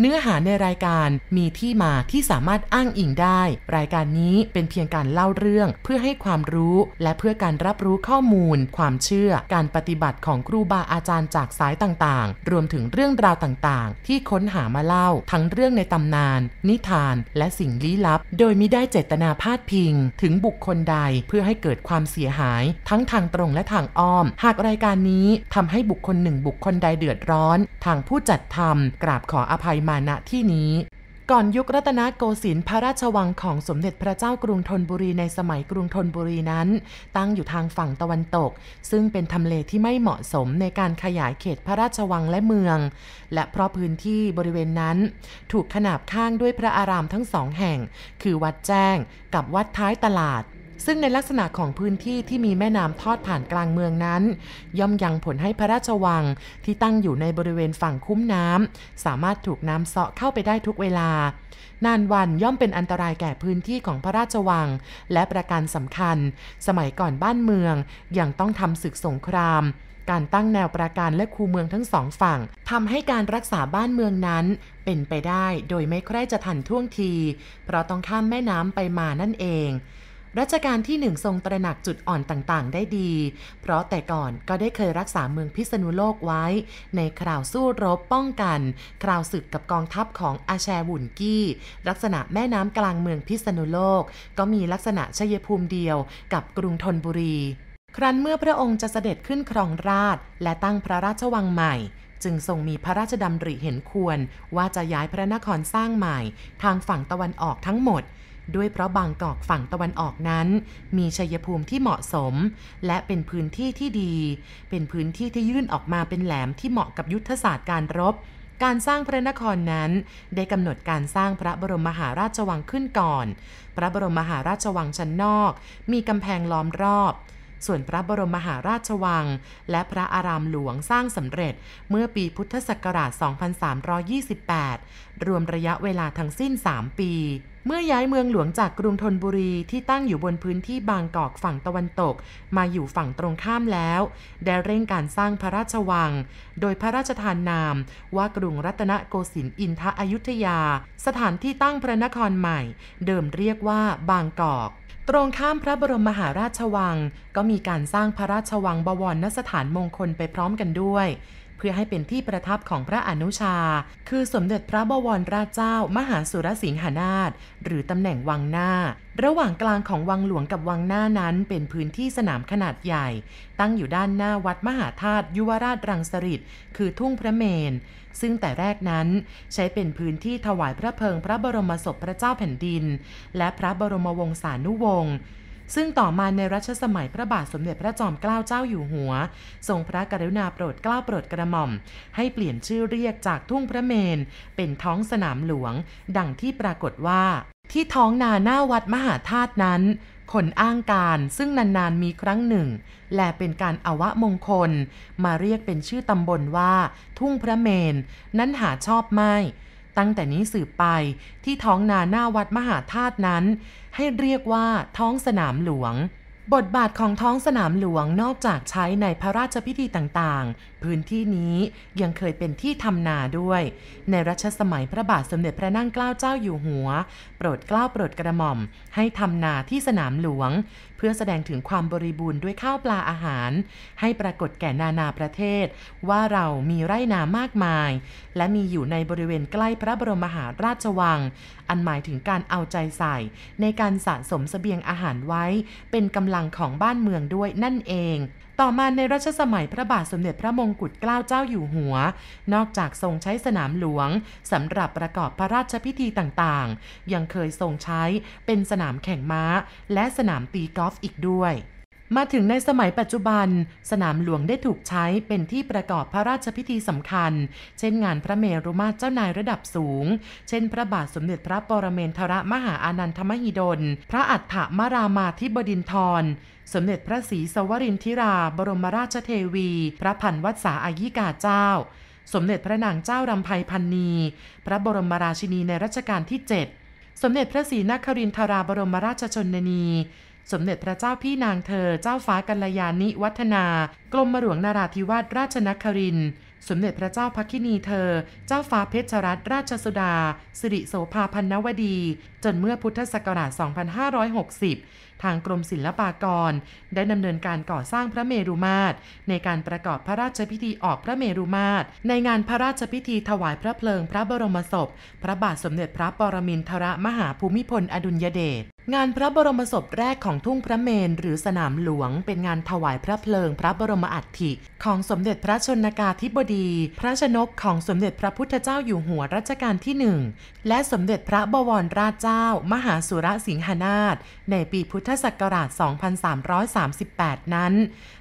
เนื้อหาในรายการมีที่มาที่สามารถอ้างอิงได้ รายการนี้เป็นเพียงการเล่าเรื่องเพื่อให้ความรู้และเพื่อการรับรู้ข้อมูล ความเชื่อ การปฏิบัติของครูบาอาจารย์จากสายต่างๆ รวมถึงเรื่องราวต่างๆ ที่ค้นหามาเล่า ทั้งเรื่องในตำนาน นิทาน และสิ่งลี้ลับ โดยมิได้เจตนาพาดพิง ถึงบุคคลใดเพื่อให้เกิดความเสียหาย ทั้งทางตรงและทางอ้อม หากรายการนี้ทำให้บุคคลหนึ่งบุคคลใดเดือดร้อน ทางผู้จัดทำกราบขออภัยมาณที่นี้ ก่อนยุครัตนโกสินทร์พระราชวังของสมเด็จพระเจ้ากรุงธนบุรีในสมัยกรุงธนบุรีนั้น ตั้งอยู่ทางฝั่งตะวันตก ซึ่งเป็นทำเลที่ไม่เหมาะสมในการขยายเขตพระราชวังและเมือง และเพราะพื้นที่บริเวณนั้น ถูกขนาบข้างด้วยพระอารามทั้งสองแห่ง คือวัดแจ้งกับวัดท้ายตลาด ซึ่งในลักษณะของพื้นที่ที่มีแม่น้ำทอดผ่านกลางเมืองนั้น ย่อมยังผลให้พระราชวังที่ตั้งอยู่ในบริเวณฝั่งคุ้มน้ำสามารถถูกน้ำเซาะเข้าไปได้ทุกเวลา นานวันย่อมเป็นอันตรายแก่พื้นที่ของพระราชวัง และประการสำคัญ สมัยก่อนบ้านเมืองยังต้องทำศึกสงครามการตั้งแนวประการและคูเมืองทั้งสองฝั่งทำให้การรักษาบ้านเมืองนั้นเป็นไปได้โดยไม่ใคร่จะทันท่วงที เพราะต้องข้ามแม่น้ำไปมานั่นเอง รัชกาลที่หนึ่งทรงตระหนักจุดอ่อนต่างๆ ได้ดี เพราะแต่ก่อนก็ได้เคยรักษาเมืองพิษณุโลกไว้ ในคราวสู้รบป้องกัน คราวศึกกับกองทัพของอาแชวุนกี้ ลักษณะแม่น้ำกลางเมืองพิษณุโลก ก็มีลักษณะชัยภูมิเดียวกับกรุงธนบุรี ครั้นเมื่อพระองค์จะเสด็จขึ้นครองราชและตั้งพระราชวังใหม่จึงทรงมีพระราชดำริเห็นควร ว่าจะย้ายพระนครสร้างใหม่ ทางฝั่งตะวันออกทั้งหมด ด้วยเพราะบางกอกฝั่งตะวันออกนั้น มีชัยภูมิที่เหมาะสม และเป็นพื้นที่ที่ดี เป็นพื้นที่ที่ยื่นออกมาเป็นแหลมที่เหมาะกับยุทธศาสตร์การรบ การสร้างพระนครนั้น ได้กำหนดการสร้างพระบรมมหาราชวังขึ้นก่อน พระบรมมหาราชวังชั้นนอก มีกำแพงล้อมรอบ ส่วนพระบรมมหาราชวัง และพระอารามหลวงสร้างสำเร็จเมื่อปีพุทธศักราช 2328 รวมระยะเวลาทั้งสิ้น 3 ปี เมื่อย้ายเมืองหลวงจากกรุงธนบุรีที่ตั้งอยู่บนพื้นที่บางกอกฝั่งตะวันตก มาอยู่ฝั่งตรงข้ามแล้ว ได้เร่งการสร้างพระราชวัง โดยพระราชทานนาม ว่ากรุงรัตนโกสินทร์อินทอยุธยา สถานที่ตั้งพระนครใหม่ เดิมเรียกว่าบางกอก ตรงข้ามพระบรมมหาราชวัง ก็มีการสร้างพระราชวังบวรนสถานมงคลไปพร้อมกันด้วย พื่อให้เป็นที่ประทับของพระอนุชา คือสมเด็จพระบวรราชเจ้า มหาสุรสิงหนาถหรือตำแหน่งวังหน้า ระหว่างกลางของวังหลวงกับวังหน้านั้นเป็นพื้นที่สนามขนาดใหญ่ ตั้งอยู่ด้านหน้าวัดมหาธาตุยุวราชรังสฤษคือทุ่งพระเมนซึ่งแต่แรกนั้นใช้เป็นพื้นที่ถวายพระเพลิงพระบรมศพพระเจ้าแผ่นดิน และพระบรมวงศานุวงศ์ ซึ่งต่อมาในรัชสมัยพระบาทสมเด็จพระจอมเกล้าเจ้าอยู่หัว ทรงพระกรุณาโปรดเกล้าโปรดกระหม่อม ให้เปลี่ยนชื่อเรียกจากทุ่งพระเมน เป็นท้องสนามหลวง ดังที่ปรากฏว่า ที่ท้องนาหน้าวัดมหาธาตุนั้นคนอ้างการซึ่งนานๆมีครั้งหนึ่ง และเป็นการอวะมงคล มาเรียกเป็นชื่อตำบลว่า ทุ่งพระเมน นั้นหาชอบไม่ ตั้งแต่นี้สืบไปที่ท้องนาหน้าวัดมหาธาตุนั้น ให้เรียกว่าท้องสนามหลวง บทบาทของท้องสนามหลวงนอกจากใช้ในพระราชพิธีต่าง พื้นที่นี้ยังเคยเป็นที่ทำนาด้วย ในรัชสมัยพระบาทสมเด็จพระนั่งเกล้าเจ้าอยู่หัว โปรดเกล้าโปรดกระหม่อม ให้ทำนาที่สนามหลวง เพื่อแสดงถึงความบริบูรณ์ด้วยข้าวปลาอาหาร ให้ปรากฏแก่นานาประเทศ ว่าเรามีไร่นามากมาย และมีอยู่ในบริเวณใกล้พระบรมมหาราชวัง อันหมายถึงการเอาใจใส่ ในการสะสมเสบียงอาหารไว้ เป็นกำลังของบ้านเมืองด้วยนั่นเอง ต่อมาในรัชสมัยพระบาทสมเด็จพระมงกุฎเกล้าเจ้าอยู่หัว นอกจากทรงใช้สนามหลวงสำหรับประกอบพระราชพิธีต่างๆ ยังเคยทรงใช้เป็นสนามแข่งม้า และสนามตีกอล์ฟอีกด้วย มาถึงในสมัยปัจจุบัน สนามหลวงได้ถูกใช้เป็นที่ประกอบพระราชพิธีสำคัญ เช่นงานพระเมรุมาตรเจ้านายระดับสูง เช่น พระบาทสมเด็จพระปรเมนทรมหาอานันทมหิดล พระอัฏฐมรามาธิบดินทร สมเด็จพระศรีสวรินทิรา บรมราชเทวี พระพันวัดสาอายิกาเจ้า สมเด็จพระนางเจ้ารำไพพันนี พระบรมราชินีในรัชกาลที่ 7 สมเด็จพระศรีนครินทราบรมราชชนนี สมเด็จพระเจ้าพี่นางเธอ เจ้าฟ้ากัลยาณิวัฒนา กรมหลวงนาราธิวาสราชนครินทร์สมเด็จพระเจ้าพักคินีเธอ เจ้าฟ้าเพชรรัตนราชสุดา สิริโสภาพันนวดี จนเมื่อพุทธศักราช 2560ทางกรมศิลปากร ได้ดำเนินการก่อสร้างพระเมรุมาตร ในการประกอบพระราชพิธีออกพระเมรุมาตร ในงานพระราชพิธีถวายพระเพลิงพระบรมศพ พระบาทสมเด็จพระปรมินทรมหาภูมิพลอดุลยเดชงานพระบรมศพแรกของทุ่งพระเมนหรือสนามหลวง เป็นงานถวายพระเพลิงพระบรมอัฐิ ของสมเด็จพระชนกาธิบดี พระชนกของสมเด็จพระพุทธเจ้าอยู่หัวรัชกาลที่หนึ่งและสมเด็จพระบวรราชเจ้า มหาสุรสิงหนาถในปีพุทธศักราช 2338 นั้น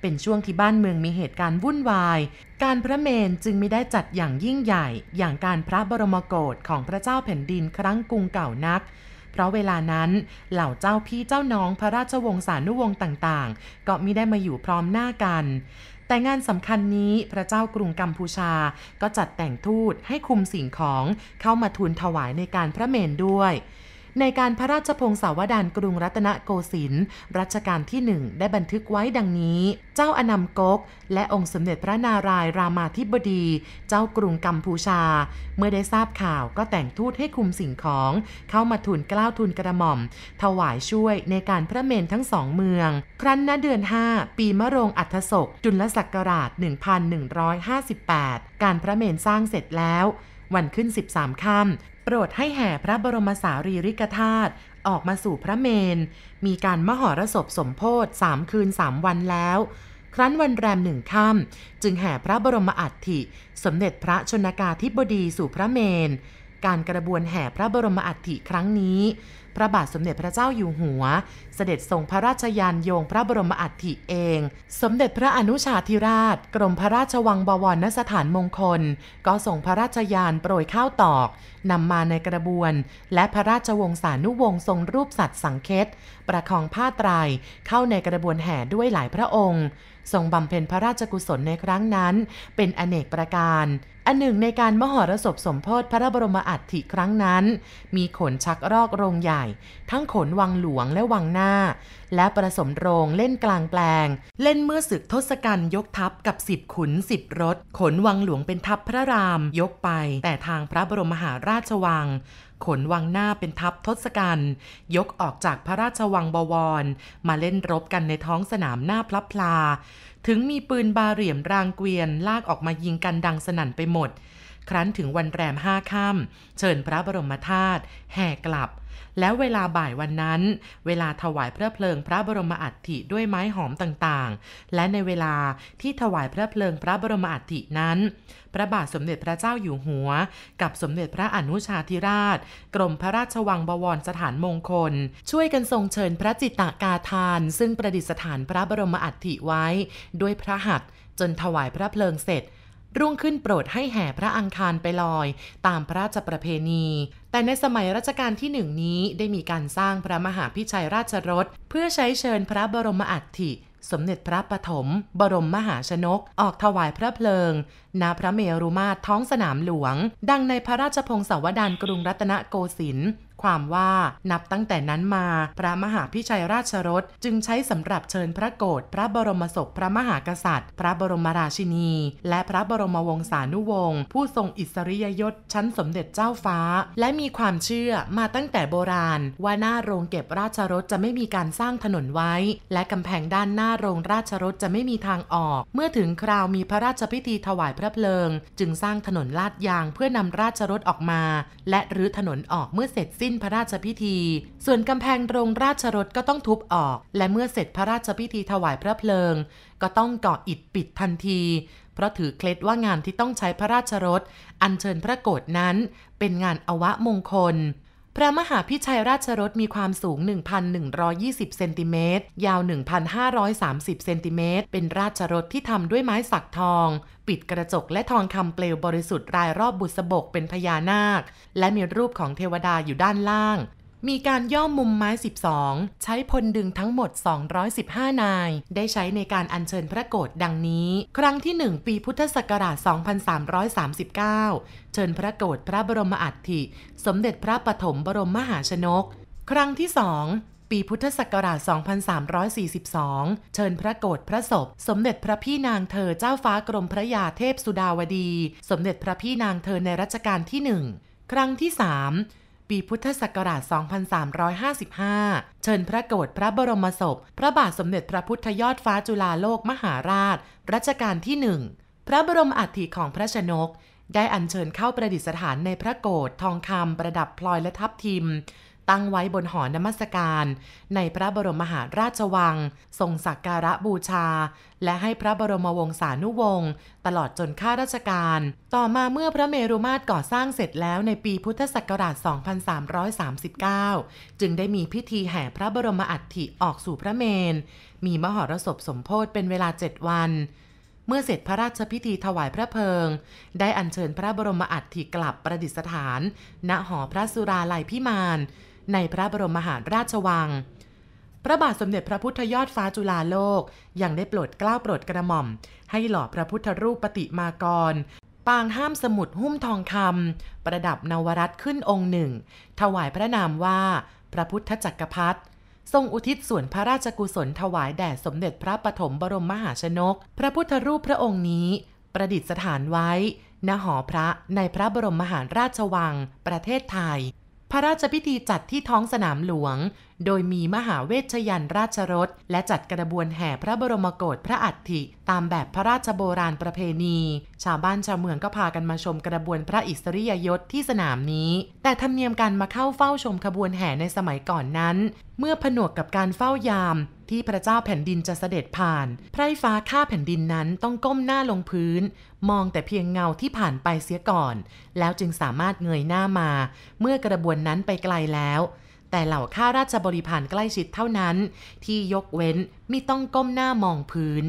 เป็นช่วงที่บ้านเมืองมีเหตุการณ์วุ่นวาย การพระเมนจึงไม่ได้จัดอย่างยิ่งใหญ่ อย่างการพระบรมโกศของพระเจ้าแผ่นดินครั้งกรุงเก่านัก เพราะเวลานั้นเหล่าเจ้าพี่เจ้าน้องพระราชวงศ์สานุวงศ์ต่างๆ ก็มิได้มาอยู่พร้อมหน้ากันแต่งานสำคัญนี้พระเจ้ากรุงกัมพูชาก็จัดแต่งทูตให้คุมสิ่งของเข้ามาทูลถวายในการพระเมนด้วย ในการพระราชพงศาวดารกรุงรัตนโกสินทร์รัชกาลที่หนึ่งได้บันทึกไว้ดังนี้ เจ้าอนัมกก และองค์สมเด็จพระนารายรามาธิบดี เจ้ากรุงกัมพูชา เมื่อได้ทราบข่าวก็แต่งทูตให้คุมสิ่งของ เข้ามาทูลกล้าวทูลกระหม่อม ถวายช่วยในการพระเมนทั้งสองเมือง ครั้นณเดือน 5 ปีมะโรงอัฐศก จุลศักราช 1158 การพระเมนสร้างเสร็จแล้ว วันขึ้น 13 ค่ำ โปรดให้แห่พระบรมสารีริกธาตุออกมาสู่พระเมน มีการมหรสพสมโพธสามคืนสามวันแล้ว ครั้นวันแรมหนึ่งค่ำจึงแห่พระบรมอัฐิ สมเด็จพระชนกาธิบดีสู่พระเมน การกระบวนแห่พระบรมอัฐิครั้งนี้ ระบาทสมเด็จพระเจ้าอยู่หัว เสด็จทรงพระราชยานโยงพระบรมอัฐิเอง สมเด็จพระอนุชาธิราช กรมพระราชวังบวรณสถานมงคล ก็ส่งพระราชยานโปรยข้าวตอกนำมาในกระบวน และพระราชวงศานุวงศ์ทรงรูปสัตว์สังเคตประคองผ้าไตรเข้าในกระบวนแห่ด้วยหลายพระองค์ ทรงบำเพ็ญพระราชกุศลในครั้งนั้น เป็นอเนกประการ อันหนึ่งในการมหรสพสมโพธิพระบรมอัฐิครั้งนั้น มีขนชักรอกโรงใหญ่ ทั้งขนวังหลวงและวังหน้า และประสมโรงเล่นกลางแปลง เล่นเมื่อศึกทศกัณฐ์ยกทัพกับสิบขุนสิบรถ ขนวังหลวงเป็นทัพพระรามยกไป แต่ทางพระบรมมหาราชวัง ขนวังหน้าเป็นทัพทศกัณฐ์ยกออกจากพระราชวังบวร มาเล่นรบกันในท้องสนามหน้าพลับพลา ถึงมีปืนบาเหรี่ยมรางเกวียนลากออกมายิงกันดังสนั่นไปหมด ครั้นถึงวันแรมห้าค่ำเชิญพระบรมธาตุแห่กลับ แล้วเวลาบ่ายวันนั้น เวลาถวายพระเพลิงพระบรมอัฐิด้วยไม้หอมต่างๆ และในเวลาที่ถวายพระเพลิงพระบรมอัฐินั้น พระบาทสมเด็จพระเจ้าอยู่หัว กับสมเด็จพระอนุชาธิราช กรมพระราชวังบวรสถานมงคล ช่วยกันทรงเชิญพระจิตตากาทาน ซึ่งประดิษฐานพระบรมอัฐิไว้ ด้วยพระหัตถ์จนถวายพระเพลิงเสร็จรุ่งขึ้นโปรดให้แห่พระอังคารไปลอย ตามพระราชประเพณี แต่ในสมัยรัชกาลที่หนึ่งนี้ได้มีการสร้างพระมหาพิชัยราชรถ เพื่อใช้เชิญพระบรมอัฐิสมเด็จพระปฐมบรมมหาชนก ออกถวายพระเพลิง ณ พระเมรุมาตรท้องสนามหลวง ดังในพระราชพงศาวดารกรุงรัตนโกสินทร์ ความว่านับตั้งแต่นั้นมาพระมหาพิชัยราชรถจึงใช้สำหรับเชิญพระโกรธพระบรมศพพระมหากษัตริย์ พระบรมราชินี และพระบรมวงศานุวงศ์ผู้ทรงอิสริยยศชั้นสมเด็จเจ้าฟ้า และมีความเชื่อมาตั้งแต่โบราณ ว่าหน้าโรงเก็บราชรถจะไม่มีการสร้างถนนไว้ และกำแพงด้านหน้าโรงราชรถจะไม่มีทางออก เมื่อถึงคราวมีพระราชพิธีถวายพระเพลิง จึงสร้างถนนลาดยางเพื่อนำราชรถออกมา และรื้อถนนออกเมื่อเสร็จสิ้นพระราชพิธี ส่วนกำแพงโรงราชรถก็ต้องทุบออก และเมื่อเสร็จพระราชพิธีถวายพระเพลิง ก็ต้องก่ออิฐปิดทันที เพราะถือเคล็ดว่างานที่ต้องใช้พระราชรถ อัญเชิญพระโกรธนั้น เป็นงานอวะมงคล พระมหาพิชัยราชรถมีความสูง 1,120 เซนติเมตร ยาว 1,530 เซนติเมตร เป็นราชรถที่ทำด้วยไม้สักทอง ปิดกระจกและทองคำเปลวบริสุทธิ์รายรอบบุษบกเป็นพญานาค และมีรูปของเทวดาอยู่ด้านล่าง มีการย่อมุมไม้ 12 ใช้พลดึงทั้งหมด 215 นาย ได้ใช้ในการอัญเชิญพระโกรธดังนี้ ครั้งที่ 1 ปีพุทธศักราช 2339 เชิญพระโกรธพระบรมอัฐิ สมเด็จพระปฐมบรมมหาชนก ครั้งที่ 2 ปีพุทธศักราช 2342 เชิญพระโกรธพระศพ สมเด็จพระพี่นางเธอเจ้าฟ้ากรมพระยาเทพสุดาวดี สมเด็จพระพี่นางเธอในรัชกาลที่หนึ่งครั้งที่ 3 ปีพุทธศักราช 2355 เชิญพระโกรธพระบรมศพ พระบาทสมเด็จพระพุทธยอดฟ้าจุฬาโลกมหาราช รัชกาลที่หนึ่ง พระบรมอัฐิของพระชนก ได้อัญเชิญเข้าประดิษฐานในพระโกรธทองคำประดับพลอยและทับทิม ตั้งไว้บนหอนมัสการ ในพระบรมมหาราชวัง ทรงสักการะบูชา และให้พระบรมวงศานุวงศ์ตลอดจนข้าราชการ ต่อมาเมื่อพระเมรุมาตรก่อสร้างเสร็จแล้วในปีพุทธศักราช 2339 จึงได้มีพิธีแห่พระบรมอัฐิออกสู่พระเมน มีมหรสพสมโพธิเป็นเวลาเจ็ดวันเมื่อเสร็จพระราชพิธีถวายพระเพลิง ได้อัญเชิญพระบรมอัฐิกลับประดิษฐาน ณหอพระสุราลัยพิมาน ในพระบรมมหาราชวัง พระบาทสมเด็จพระพุทธยอดฟ้าจุฬาโลก ยังได้โปรดเกล้าโปรดกระหม่อม ให้หล่อพระพุทธรูปปฏิมากร ปางห้ามสมุดหุ้มทองคำประดับนวรัตขึ้นองค์หนึ่ง ถวายพระนามว่า พระพุทธจักรพรรดิทรงอุทิศส่วนพระราชกุศลถวายแด่สมเด็จพระปฐมบรมมหาชนก พระพุทธรูปพระองค์นี้ ประดิษฐานไว้ณหอพระในพระบรมมหาราชวัง ประเทศไทย พระราชพิธีจัดที่ท้องสนามหลวง โดยมีมหาเวชยันราชรถและจัดกระบวนแห่พระบรมโกศพระอัฐิ ตามแบบพระราชโบราณประเพณี ชาวบ้านชาวเมืองก็พากันมาชมกระบวนพระอิสริยยศที่สนามนี้ แต่ธรรมเนียมการมาเข้าเฝ้าชมขบวนแห่ในสมัยก่อนนั้น เมื่อผนวกกับการเฝ้ายามที่พระเจ้าแผ่นดินจะเสด็จผ่าน ไพร่ฟ้าข้าแผ่นดินนั้นต้องก้มหน้าลงพื้น มองแต่เพียงเงาที่ผ่านไปเสียก่อน แล้วจึงสามารถเงยหน้ามา เมื่อกระบวนนั้นไปไกลแล้ว แต่เหล่าข้าราชบริพารใกล้ชิดเท่านั้นที่ยกเว้นมิต้องก้มหน้ามองพื้น